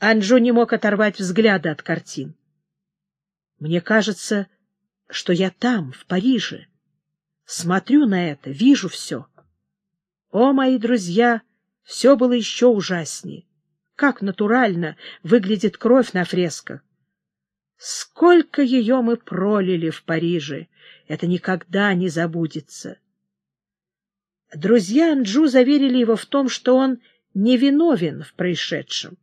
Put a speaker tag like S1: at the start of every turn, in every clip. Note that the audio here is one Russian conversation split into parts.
S1: Анжу не мог оторвать взгляда от картин. Мне кажется, что я там, в Париже. Смотрю на это, вижу все. О, мои друзья, все было еще ужаснее. Как натурально выглядит кровь на фресках. Сколько ее мы пролили в Париже! Это никогда не забудется. Друзья Анджу заверили его в том, что он невиновен в происшедшем.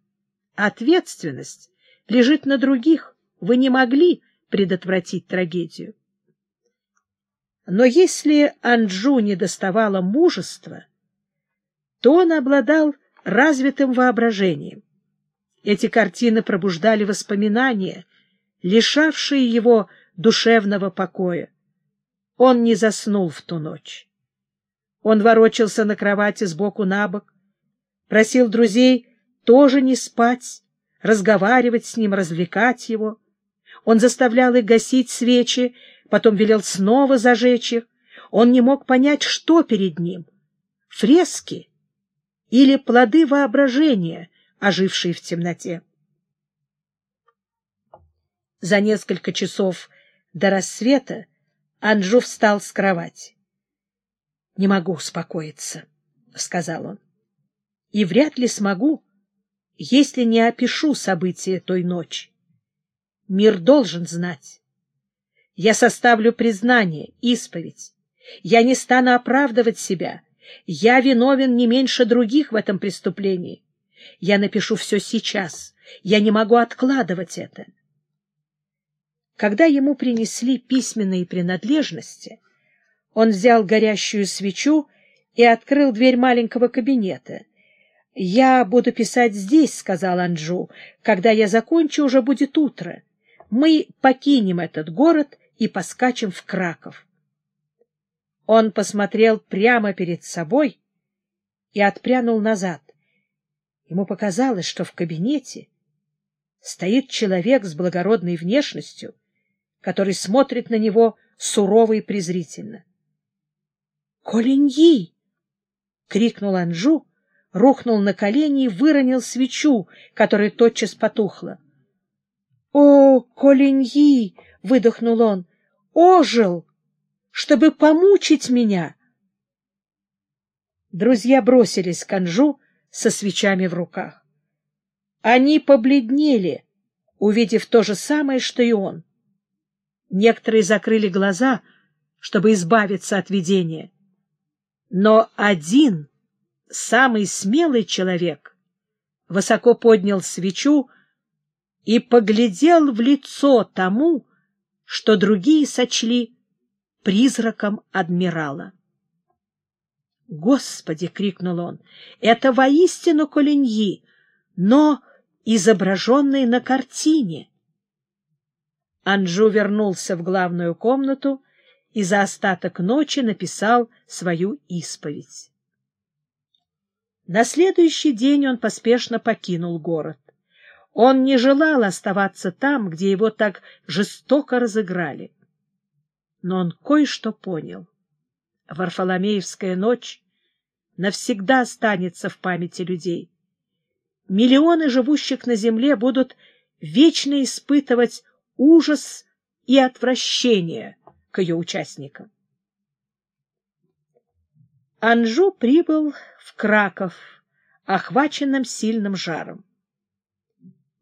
S1: Ответственность лежит на других. Вы не могли предотвратить трагедию. Но если Анджу не доставало мужества, то он обладал развитым воображением. Эти картины пробуждали воспоминания, лишавшие его душевного покоя. Он не заснул в ту ночь. Он ворочался на кровати сбоку на бок, просил друзей тоже не спать, разговаривать с ним, развлекать его. Он заставлял их гасить свечи, потом велел снова зажечь их. Он не мог понять, что перед ним — фрески или плоды воображения, ожившие в темноте. За несколько часов до рассвета Анжу встал с кровати. — Не могу успокоиться, — сказал он. — И вряд ли смогу, если не опишу события той ночи. Мир должен знать. Я составлю признание, исповедь. Я не стану оправдывать себя. Я виновен не меньше других в этом преступлении. Я напишу все сейчас. Я не могу откладывать это. Когда ему принесли письменные принадлежности, он взял горящую свечу и открыл дверь маленького кабинета. «Я буду писать здесь», — сказал Анджу. «Когда я закончу, уже будет утро. Мы покинем этот город и поскачем в Краков». Он посмотрел прямо перед собой и отпрянул назад. Ему показалось, что в кабинете стоит человек с благородной внешностью, который смотрит на него сурово и презрительно. «Колиньи!» — крикнул Анжу, рухнул на колени и выронил свечу, которая тотчас потухла. «О, Колиньи!» — выдохнул он. «Ожил, чтобы помучить меня!» Друзья бросились к Анжу со свечами в руках. Они побледнели, увидев то же самое, что и он. Некоторые закрыли глаза, чтобы избавиться от видения. Но один, самый смелый человек, высоко поднял свечу и поглядел в лицо тому, что другие сочли призраком адмирала. «Господи!» — крикнул он. «Это воистину Колиньи, но изображенный на картине!» Анжу вернулся в главную комнату и за остаток ночи написал свою исповедь. На следующий день он поспешно покинул город. Он не желал оставаться там, где его так жестоко разыграли. Но он кое-что понял. Варфоломеевская ночь навсегда останется в памяти людей. Миллионы живущих на земле будут вечно испытывать ужас и отвращение к ее участникам. Анжу прибыл в Краков, охваченным сильным жаром.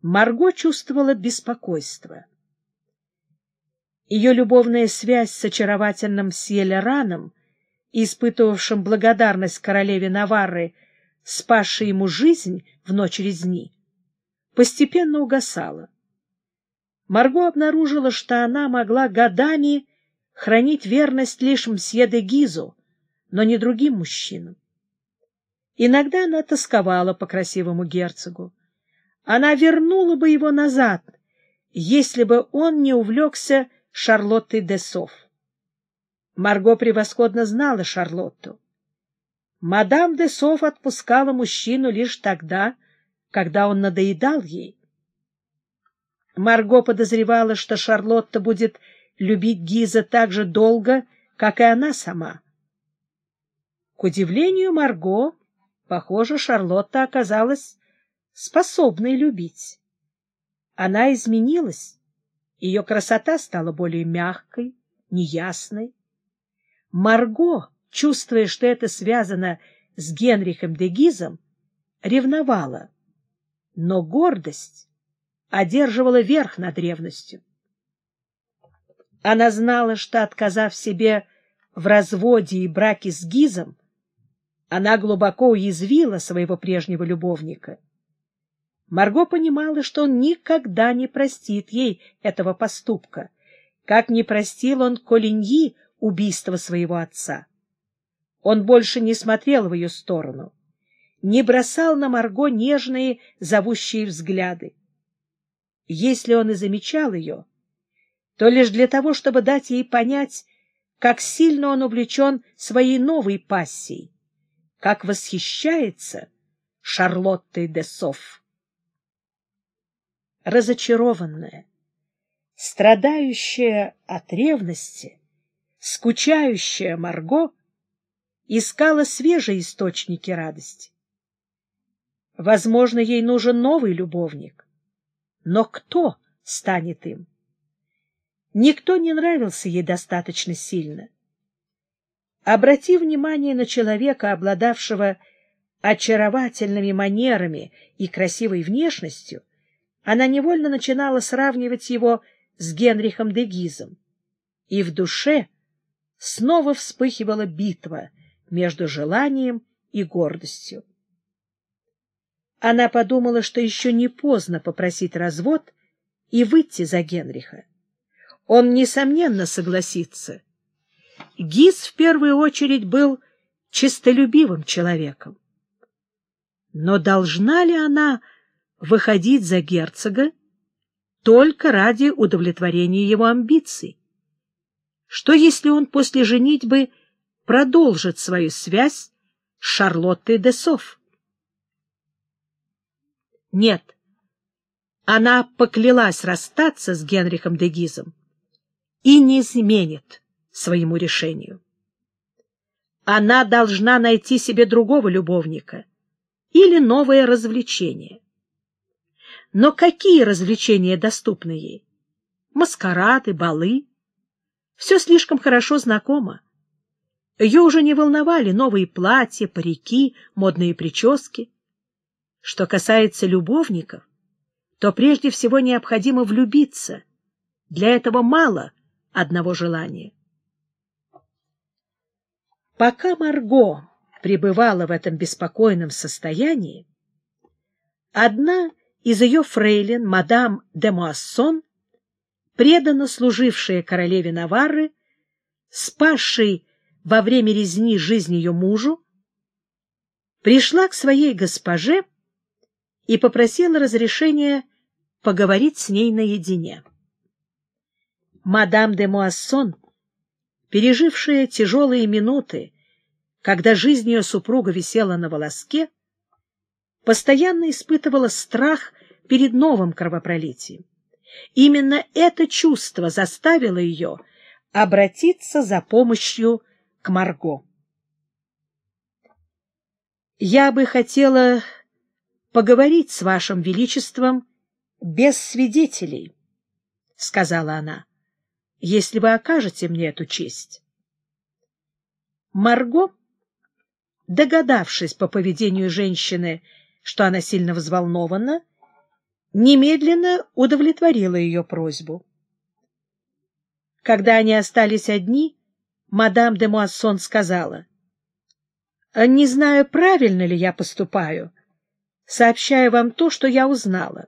S1: Марго чувствовала беспокойство. Ее любовная связь с очаровательным Сьелераном, испытывавшим благодарность королеве Наварры, спасшей ему жизнь в ночь резни, постепенно угасала. Марго обнаружила, что она могла годами хранить верность лишь мсье де Гизу, но не другим мужчинам. Иногда она тосковала по красивому герцогу. Она вернула бы его назад, если бы он не увлекся Шарлоттой де Соф. Марго превосходно знала Шарлотту. Мадам де Соф отпускала мужчину лишь тогда, когда он надоедал ей. Марго подозревала, что Шарлотта будет любить Гиза так же долго, как и она сама. К удивлению Марго, похоже, Шарлотта оказалась способной любить. Она изменилась, ее красота стала более мягкой, неясной. Марго, чувствуя, что это связано с Генрихом де Гизом, ревновала, но гордость одерживала верх над ревностью. Она знала, что, отказав себе в разводе и браке с Гизом, она глубоко уязвила своего прежнего любовника. Марго понимала, что он никогда не простит ей этого поступка, как не простил он Колиньи убийство своего отца. Он больше не смотрел в ее сторону, не бросал на Марго нежные, зовущие взгляды. Если он и замечал ее, то лишь для того, чтобы дать ей понять, как сильно он увлечен своей новой пассией, как восхищается Шарлоттой де Софф. Разочарованная, страдающая от ревности, скучающая Марго искала свежие источники радости. Возможно, ей нужен новый любовник. Но кто станет им? Никто не нравился ей достаточно сильно. Обрати внимание на человека, обладавшего очаровательными манерами и красивой внешностью, она невольно начинала сравнивать его с Генрихом де Гизом. И в душе снова вспыхивала битва между желанием и гордостью. Она подумала, что еще не поздно попросить развод и выйти за Генриха. Он, несомненно, согласится. Гиз в первую очередь был честолюбивым человеком. Но должна ли она выходить за герцога только ради удовлетворения его амбиций? Что, если он после женитьбы продолжит свою связь с Шарлоттой де Софф? Нет, она поклялась расстаться с Генрихом де Гизом и не изменит своему решению. Она должна найти себе другого любовника или новое развлечение. Но какие развлечения доступны ей? Маскарады, балы? Все слишком хорошо знакомо. Ее уже не волновали новые платья, парики, модные прически. Что касается любовников, то прежде всего необходимо влюбиться. Для этого мало одного желания. Пока Марго пребывала в этом беспокойном состоянии, одна из ее фрейлин, мадам де Муассон, преданно служившая королеве Наварры, спасшей во время резни жизнь ее мужу, пришла к своей госпоже и попросила разрешения поговорить с ней наедине. Мадам де Муассон, пережившая тяжелые минуты, когда жизнь ее супруга висела на волоске, постоянно испытывала страх перед новым кровопролитием. Именно это чувство заставило ее обратиться за помощью к Марго. «Я бы хотела поговорить с вашим величеством без свидетелей», — сказала она, — «если вы окажете мне эту честь». Марго, догадавшись по поведению женщины, что она сильно взволнована, немедленно удовлетворила ее просьбу. Когда они остались одни, мадам де Муассон сказала, «Не знаю, правильно ли я поступаю, сообщаю вам то, что я узнала.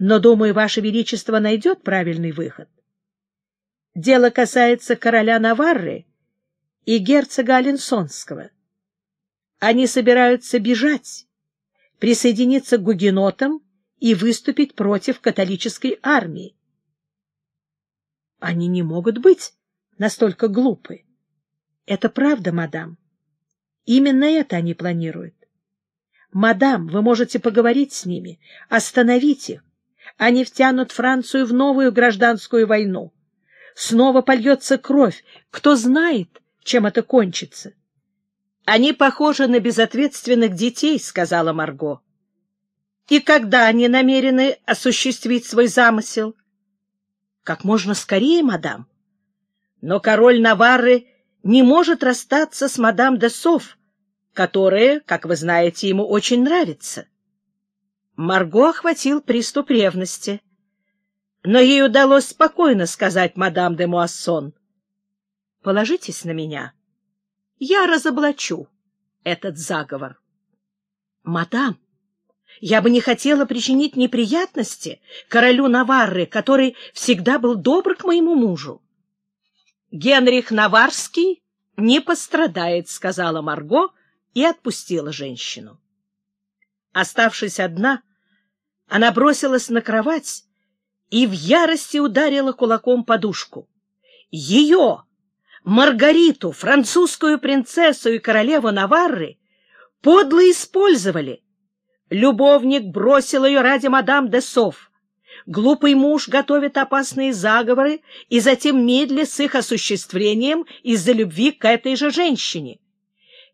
S1: Но, думаю, Ваше Величество найдет правильный выход. Дело касается короля Наварры и герцога Аленсонского. Они собираются бежать, присоединиться к гугенотам и выступить против католической армии. Они не могут быть настолько глупы. Это правда, мадам. Именно это они планируют. Мадам, вы можете поговорить с ними, остановить их. Они втянут Францию в новую гражданскую войну. Снова польется кровь. Кто знает, чем это кончится? — Они похожи на безответственных детей, — сказала Марго. И когда они намерены осуществить свой замысел? Как можно скорее, мадам. Но король Наварры не может расстаться с мадам де Соф, которая, как вы знаете, ему очень нравится. Марго охватил приступ ревности. Но ей удалось спокойно сказать мадам де Муассон. — Положитесь на меня. Я разоблачу этот заговор. — Мадам, я бы не хотела причинить неприятности королю Наварры, который всегда был добр к моему мужу. — Генрих Наварский не пострадает, — сказала Марго и отпустила женщину. Оставшись одна, она бросилась на кровать и в ярости ударила кулаком подушку. Ее, Маргариту, французскую принцессу и королеву Наварры, подло использовали. Любовник бросил ее ради мадам де Соф. Глупый муж готовит опасные заговоры и затем медля с их осуществлением из-за любви к этой же женщине.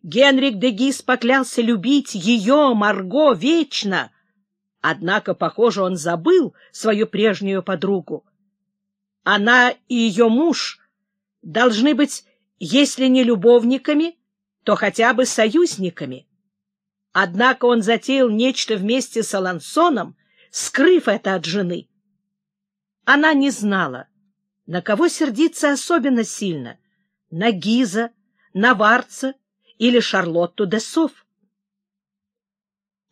S1: Генрик де Гис поклялся любить ее, Марго, вечно — Однако, похоже, он забыл свою прежнюю подругу. Она и ее муж должны быть, если не любовниками, то хотя бы союзниками. Однако он затеял нечто вместе с Алансоном, скрыв это от жены. Она не знала, на кого сердиться особенно сильно — на Гиза, на Варца или Шарлотту де Соф.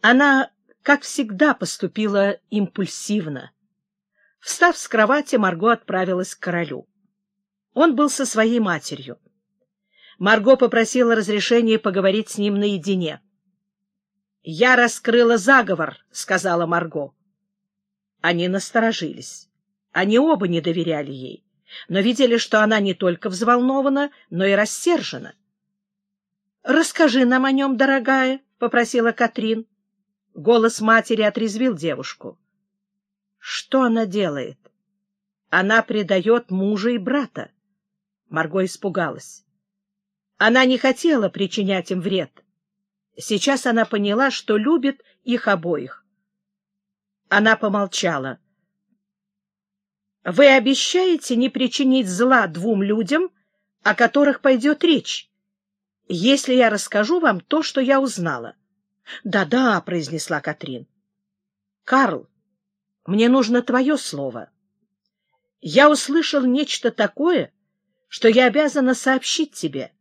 S1: Она как всегда, поступила импульсивно. Встав с кровати, Марго отправилась к королю. Он был со своей матерью. Марго попросила разрешения поговорить с ним наедине. «Я раскрыла заговор», — сказала Марго. Они насторожились. Они оба не доверяли ей, но видели, что она не только взволнована, но и рассержена. «Расскажи нам о нем, дорогая», — попросила Катрин. Голос матери отрезвил девушку. Что она делает? Она предает мужа и брата. Марго испугалась. Она не хотела причинять им вред. Сейчас она поняла, что любит их обоих. Она помолчала. «Вы обещаете не причинить зла двум людям, о которых пойдет речь, если я расскажу вам то, что я узнала?» «Да-да», — произнесла Катрин. «Карл, мне нужно твое слово. Я услышал нечто такое, что я обязана сообщить тебе,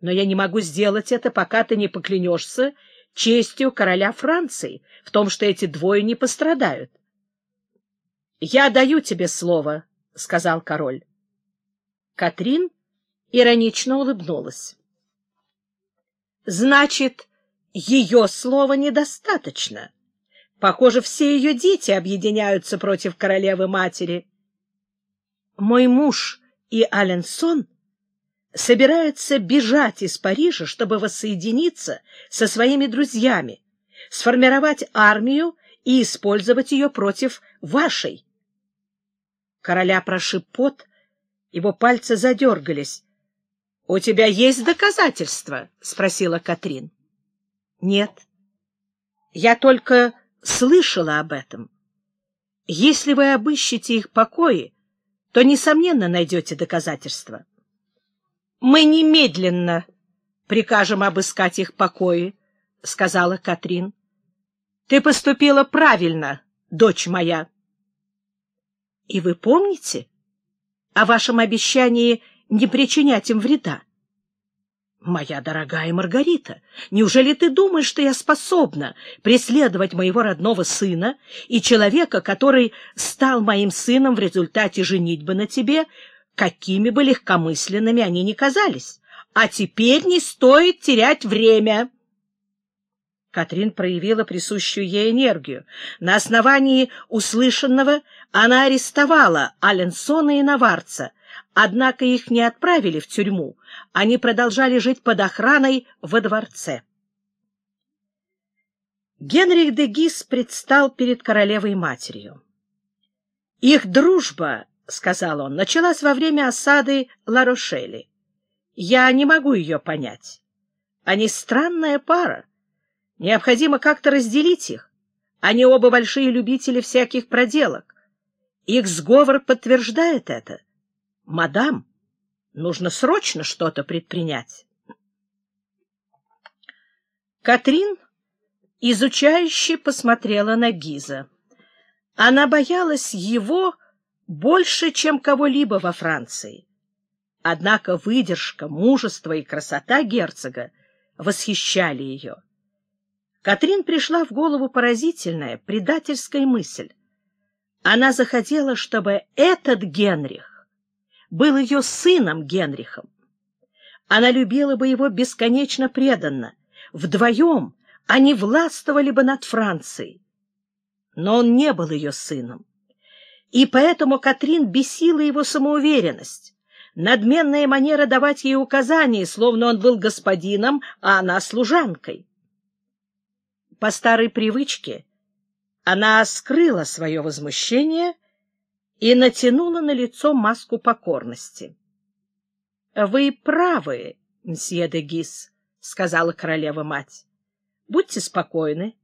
S1: но я не могу сделать это, пока ты не поклянешься честью короля Франции в том, что эти двое не пострадают». «Я даю тебе слово», — сказал король. Катрин иронично улыбнулась. «Значит, ее слова недостаточно. Похоже, все ее дети объединяются против королевы-матери. Мой муж и Аленсон собираются бежать из Парижа, чтобы воссоединиться со своими друзьями, сформировать армию и использовать ее против вашей. Короля прошиб пот, его пальцы задергались. — У тебя есть доказательства? — спросила Катрин. Нет. Я только слышала об этом. Если вы обыщете их покои, то, несомненно, найдете доказательства. Мы немедленно прикажем обыскать их покои, — сказала Катрин. Ты поступила правильно, дочь моя. И вы помните о вашем обещании не причинять им вреда? Моя дорогая Маргарита, неужели ты думаешь, что я способна преследовать моего родного сына и человека, который стал моим сыном в результате женитьбы на тебе, какими бы легкомысленными они ни казались? А теперь не стоит терять время. Катрин проявила присущую ей энергию. На основании услышанного она арестовала Аленсона и Наварца — Однако их не отправили в тюрьму, они продолжали жить под охраной во дворце. Генрих де Гис предстал перед королевой-матерью. «Их дружба, — сказал он, — началась во время осады Ларошели. Я не могу ее понять. Они странная пара. Необходимо как-то разделить их. Они оба большие любители всяких проделок. Их сговор подтверждает это. Мадам, нужно срочно что-то предпринять. Катрин изучающе посмотрела на Гиза. Она боялась его больше, чем кого-либо во Франции. Однако выдержка, мужество и красота герцога восхищали ее. Катрин пришла в голову поразительная, предательская мысль. Она захотела, чтобы этот Генрих был ее сыном Генрихом. Она любила бы его бесконечно преданно. Вдвоем они властвовали бы над Францией. Но он не был ее сыном. И поэтому Катрин бесила его самоуверенность, надменная манера давать ей указания, словно он был господином, а она служанкой. По старой привычке она скрыла свое возмущение и натянула на лицо маску покорности. — Вы правы, мсье де Гис, — сказала королева-мать. — Будьте спокойны.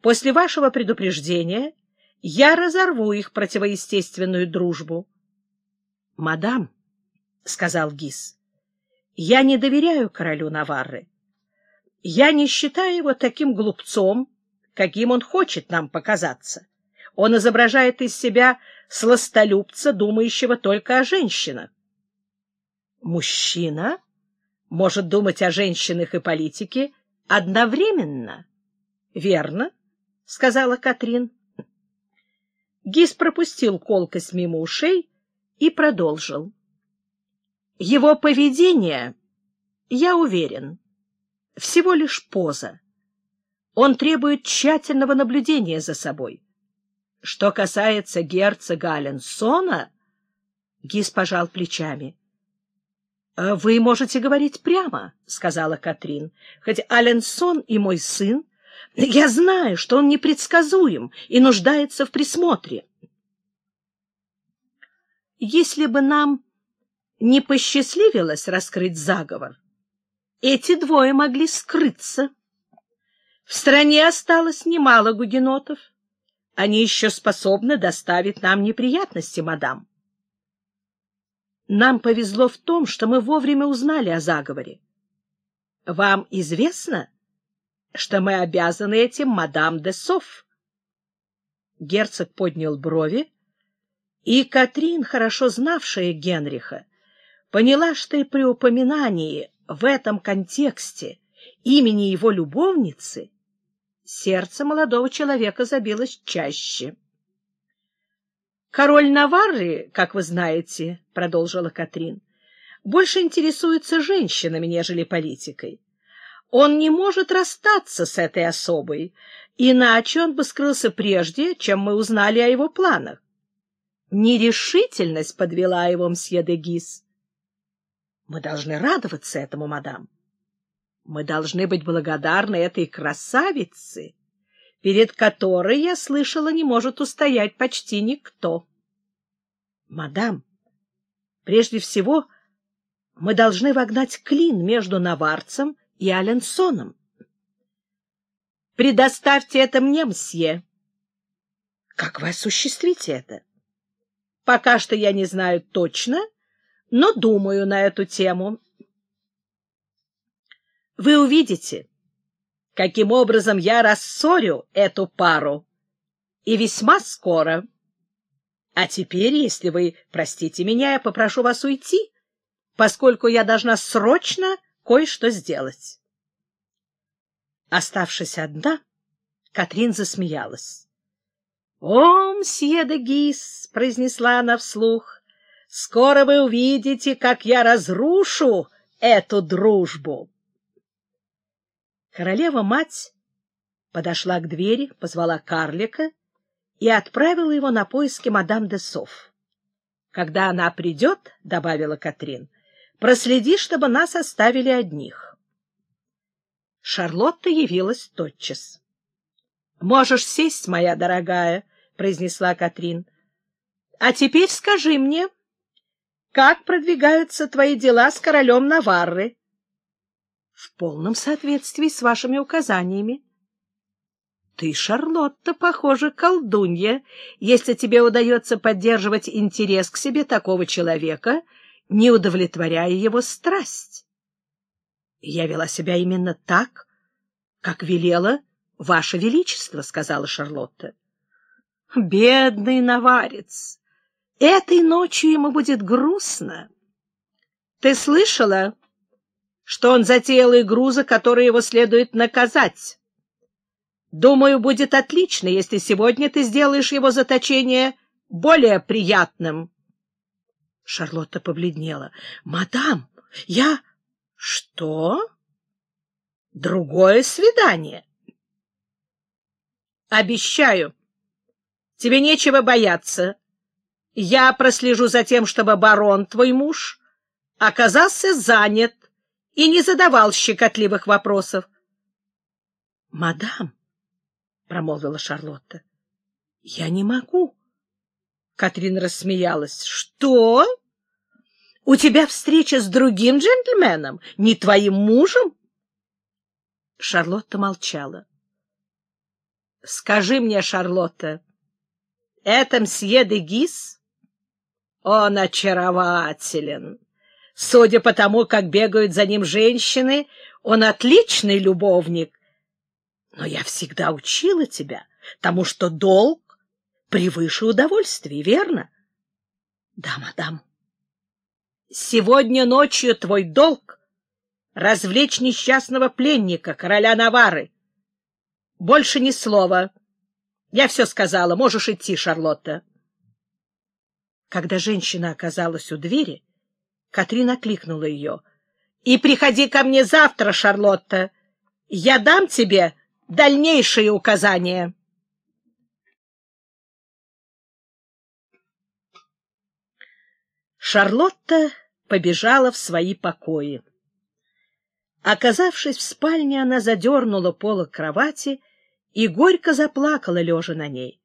S1: После вашего предупреждения я разорву их противоестественную дружбу. — Мадам, — сказал Гис, — я не доверяю королю Наварры. Я не считаю его таким глупцом, каким он хочет нам показаться. Он изображает из себя сластолюбца, думающего только о женщинах. Мужчина может думать о женщинах и политике одновременно. — Верно, — сказала Катрин. Гис пропустил колкость мимо ушей и продолжил. — Его поведение, я уверен, — всего лишь поза. Он требует тщательного наблюдения за собой. Что касается герцога Аленсона, Гис пожал плечами. — Вы можете говорить прямо, — сказала Катрин. — Хоть Аленсон и мой сын, я знаю, что он непредсказуем и нуждается в присмотре. Если бы нам не посчастливилось раскрыть заговор, эти двое могли скрыться. В стране осталось немало гугенотов. Они еще способны доставить нам неприятности, мадам. Нам повезло в том, что мы вовремя узнали о заговоре. Вам известно, что мы обязаны этим мадам де Соф? Герцог поднял брови, и Катрин, хорошо знавшая Генриха, поняла, что и при упоминании в этом контексте имени его любовницы, сердце молодого человека забилось чаще. «Король Наварры, как вы знаете, — продолжила Катрин, — больше интересуется женщинами, нежели политикой. Он не может расстаться с этой особой, иначе он бы скрылся прежде, чем мы узнали о его планах. Нерешительность подвела его мсье де Гис. Мы должны радоваться этому, мадам. Мы должны быть благодарны этой красавице, перед которой, я слышала, не может устоять почти никто. Мадам, прежде всего мы должны вогнать клин между Наварцем и Аленсоном. Предоставьте это мне, мсье. Как вы осуществите это? Пока что я не знаю точно, — но думаю на эту тему. Вы увидите, каким образом я рассорю эту пару, и весьма скоро. А теперь, если вы простите меня, я попрошу вас уйти, поскольку я должна срочно кое-что сделать. Оставшись одна, Катрин засмеялась. — О, мсье де Гис! — произнесла она вслух. Скоро вы увидите, как я разрушу эту дружбу. Королева-мать подошла к двери, позвала карлика и отправила его на поиски мадам де Соф. «Когда она придет, — добавила Катрин, — проследи, чтобы нас оставили одних». Шарлотта явилась тотчас. — Можешь сесть, моя дорогая, — произнесла Катрин. — А теперь скажи мне, как продвигаются твои дела с королем Наварры? — В полном соответствии с вашими указаниями. Ты, Шарлотта, похоже, колдунья, если тебе удается поддерживать интерес к себе такого человека, не удовлетворяя его страсть. Я вела себя именно так, как велела Ваше Величество, — сказала Шарлотта. Бедный наварец! Этой ночью ему будет грустно. Ты слышала, что он затеял игру, за которую его следует наказать? Думаю, будет отлично, если сегодня ты сделаешь его заточение более приятным. Шарлотта побледнела. — Мадам, я... — Что? — Другое свидание. — Обещаю. Тебе нечего бояться. Я прослежу за тем, чтобы барон, твой муж, оказался занят и не задавал щекотливых вопросов. — Мадам, — промолвила Шарлотта, — я не могу. Катрин рассмеялась. — Что? У тебя встреча с другим джентльменом, не твоим мужем? Шарлотта молчала. — Скажи мне, Шарлотта, это мсье де Гис? Он очарователен. Судя по тому, как бегают за ним женщины, он отличный любовник. Но я всегда учила тебя тому, что долг превыше удовольствия, верно? Да, мадам. Сегодня ночью твой долг — развлечь несчастного пленника, короля Навары. Больше ни слова. Я все сказала. Можешь идти, Шарлотта. Когда женщина оказалась у двери, Катрин окликнула ее. — И приходи ко мне завтра, Шарлотта. Я дам тебе дальнейшие указания. Шарлотта побежала в свои покои. Оказавшись в спальне, она задернула полок кровати и горько заплакала, лежа на ней.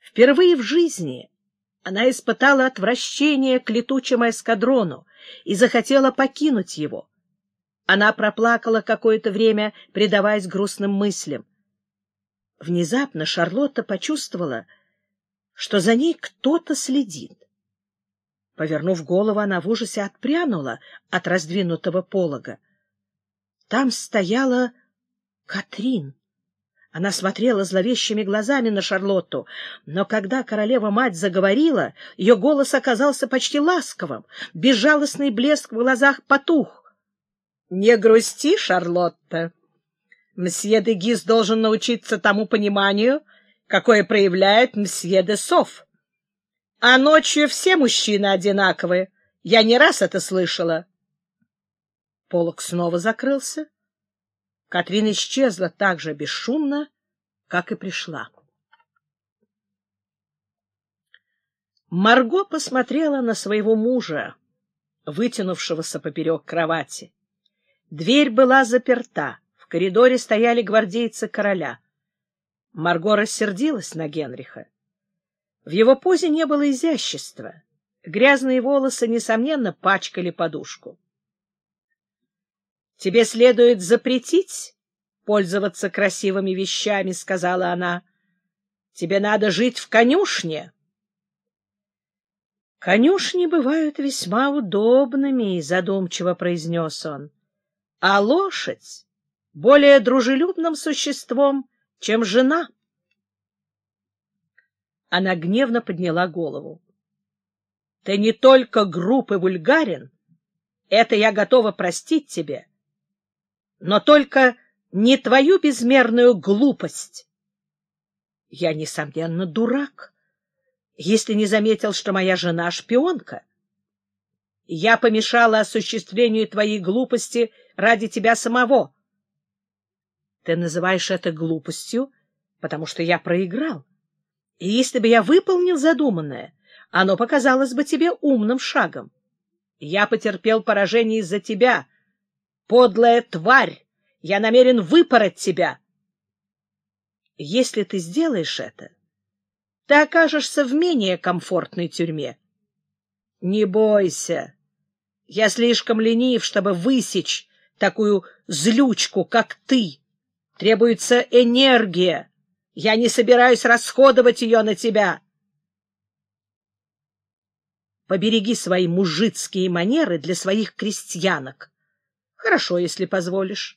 S1: Впервые в жизни она испытала отвращение к летучему эскадрону и захотела покинуть его. Она проплакала какое-то время, предаваясь грустным мыслям. Внезапно Шарлотта почувствовала, что за ней кто-то следит. Повернув голову, она в ужасе отпрянула от раздвинутого полога. Там стояла Катрин. Она смотрела зловещими глазами на Шарлотту, но когда королева-мать заговорила, ее голос оказался почти ласковым, безжалостный блеск в глазах потух. — Не грусти, Шарлотта. Мсье де Гиз должен научиться тому пониманию, какое проявляет мсье де Соф. А ночью все мужчины одинаковые. Я не раз это слышала. Полок снова закрылся. Катрин исчезла так же бесшумно, как и пришла. Марго посмотрела на своего мужа, вытянувшегося поперек кровати. Дверь была заперта, в коридоре стояли гвардейцы короля. Марго рассердилась на Генриха. В его позе не было изящества. Грязные волосы, несомненно, пачкали подушку. — Тебе следует запретить пользоваться красивыми вещами, — сказала она. — Тебе надо жить в конюшне. — Конюшни бывают весьма удобными, — задумчиво произнес он. — А лошадь более дружелюбным существом, чем жена. Она гневно подняла голову. — Ты не только груб и вульгарен, это я готова простить тебе, — но только не твою безмерную глупость. Я, несомненно, дурак, если не заметил, что моя жена — шпионка. Я помешала осуществлению твоей глупости ради тебя самого. Ты называешь это глупостью, потому что я проиграл. И если бы я выполнил задуманное, оно показалось бы тебе умным шагом. Я потерпел поражение из-за тебя — Подлая тварь! Я намерен выпороть тебя! Если ты сделаешь это, ты окажешься в менее комфортной тюрьме. Не бойся. Я слишком ленив, чтобы высечь такую злючку, как ты. Требуется энергия. Я не собираюсь расходовать ее на тебя. Побереги свои мужицкие манеры для своих крестьянок. Хорошо, если позволишь.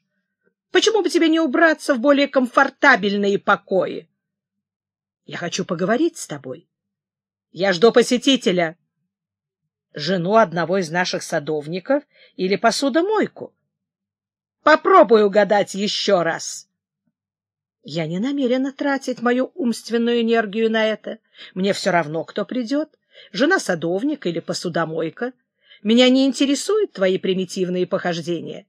S1: Почему бы тебе не убраться в более комфортабельные покои? Я хочу поговорить с тобой. Я жду посетителя. Жену одного из наших садовников или посудомойку. Попробуй угадать еще раз. Я не намерена тратить мою умственную энергию на это. Мне все равно, кто придет жена садовника или посудомойка. Меня не интересуют твои примитивные похождения.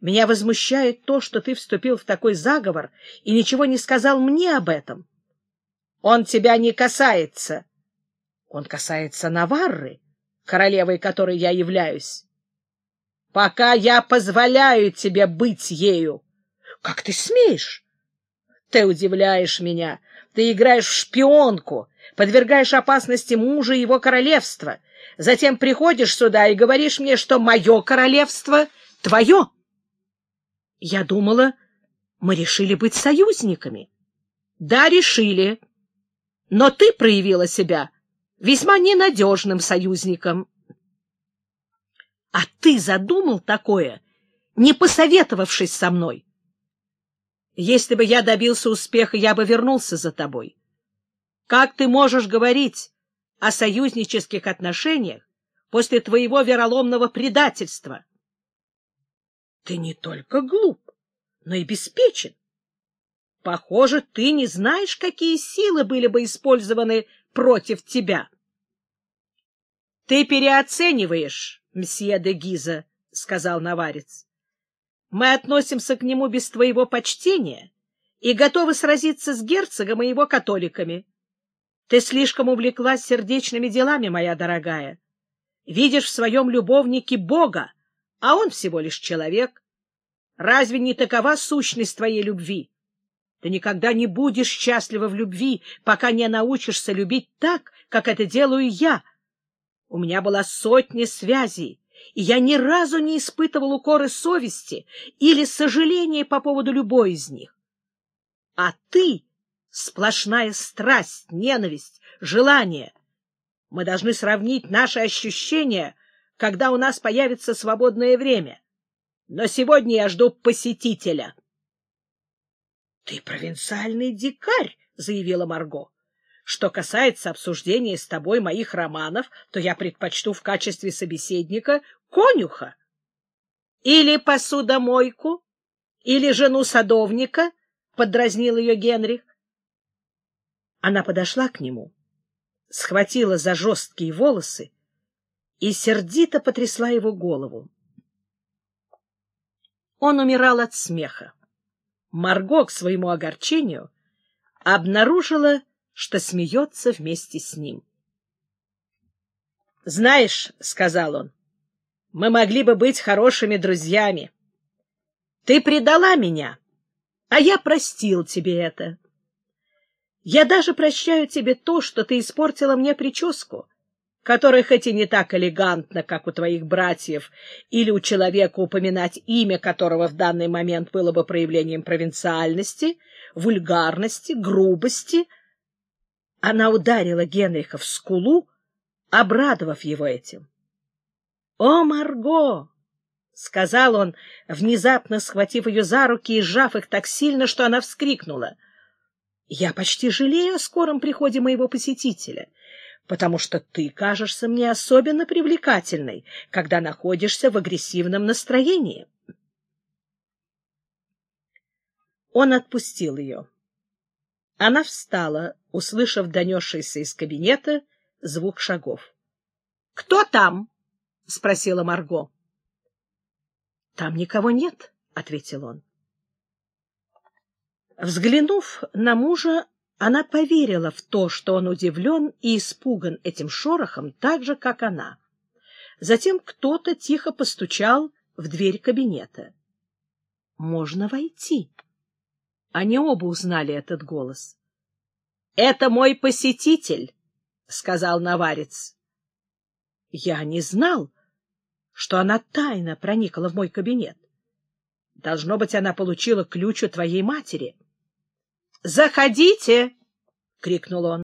S1: Меня возмущает то, что ты вступил в такой заговор и ничего не сказал мне об этом. Он тебя не касается. Он касается Наварры, королевой которой я являюсь. Пока я позволяю тебе быть ею. Как ты смеешь? Ты удивляешь меня. Ты играешь в шпионку, подвергаешь опасности мужа и его королевства. Затем приходишь сюда и говоришь мне, что мое королевство твое. Я думала, мы решили быть союзниками. Да, решили. Но ты проявила себя весьма ненадежным союзником. А ты задумал такое, не посоветовавшись со мной. Если бы я добился успеха, я бы вернулся за тобой. Как ты можешь говорить о союзнических отношениях после твоего вероломного предательства? Ты не только глуп, но и беспечен. Похоже, ты не знаешь, какие силы были бы использованы против тебя. — Ты переоцениваешь, мсье де Гиза, — сказал Наварец. — Мы относимся к нему без твоего почтения и готовы сразиться с герцогом и его католиками. Ты слишком увлеклась сердечными делами, моя дорогая. Видишь в своем любовнике Бога, а он всего лишь человек. Разве не такова сущность твоей любви? Ты никогда не будешь счастлива в любви, пока не научишься любить так, как это делаю я. У меня была сотня связей, и я ни разу не испытывал укоры совести или сожаления по поводу любой из них. А ты Сплошная страсть, ненависть, желание. Мы должны сравнить наши ощущения, когда у нас появится свободное время. Но сегодня я жду посетителя. — Ты провинциальный дикарь, — заявила Марго. — Что касается обсуждения с тобой моих романов, то я предпочту в качестве собеседника конюха. Или посудомойку, или жену садовника, — подразнил ее Генрих. Она подошла к нему, схватила за жесткие волосы и сердито потрясла его голову. Он умирал от смеха. Марго, к своему огорчению, обнаружила, что смеется вместе с ним. — Знаешь, — сказал он, — мы могли бы быть хорошими друзьями. Ты предала меня, а я простил тебе это. Я даже прощаю тебе то, что ты испортила мне прическу, которая хоть и не так элегантна, как у твоих братьев, или у человека, упоминать имя которого в данный момент было бы проявлением провинциальности, вульгарности, грубости. Она ударила Генриха в скулу, обрадовав его этим. — О, Марго! — сказал он, внезапно схватив ее за руки и сжав их так сильно, что она вскрикнула — я почти жалею о скором приходе моего посетителя, потому что ты кажешься мне особенно привлекательной, когда находишься в агрессивном настроении. Он отпустил ее. Она встала, услышав донесшийся из кабинета звук шагов. — Кто там? — спросила Марго. — Там никого нет, — ответил он. Взглянув на мужа, она поверила в то, что он удивлен и испуган этим шорохом так же, как она. Затем кто-то тихо постучал в дверь кабинета. «Можно войти». Они оба узнали этот голос. «Это мой посетитель», — сказал Наварец. «Я не знал, что она тайно проникла в мой кабинет. Должно быть, она получила ключ у твоей матери. — Заходите! — крикнул он.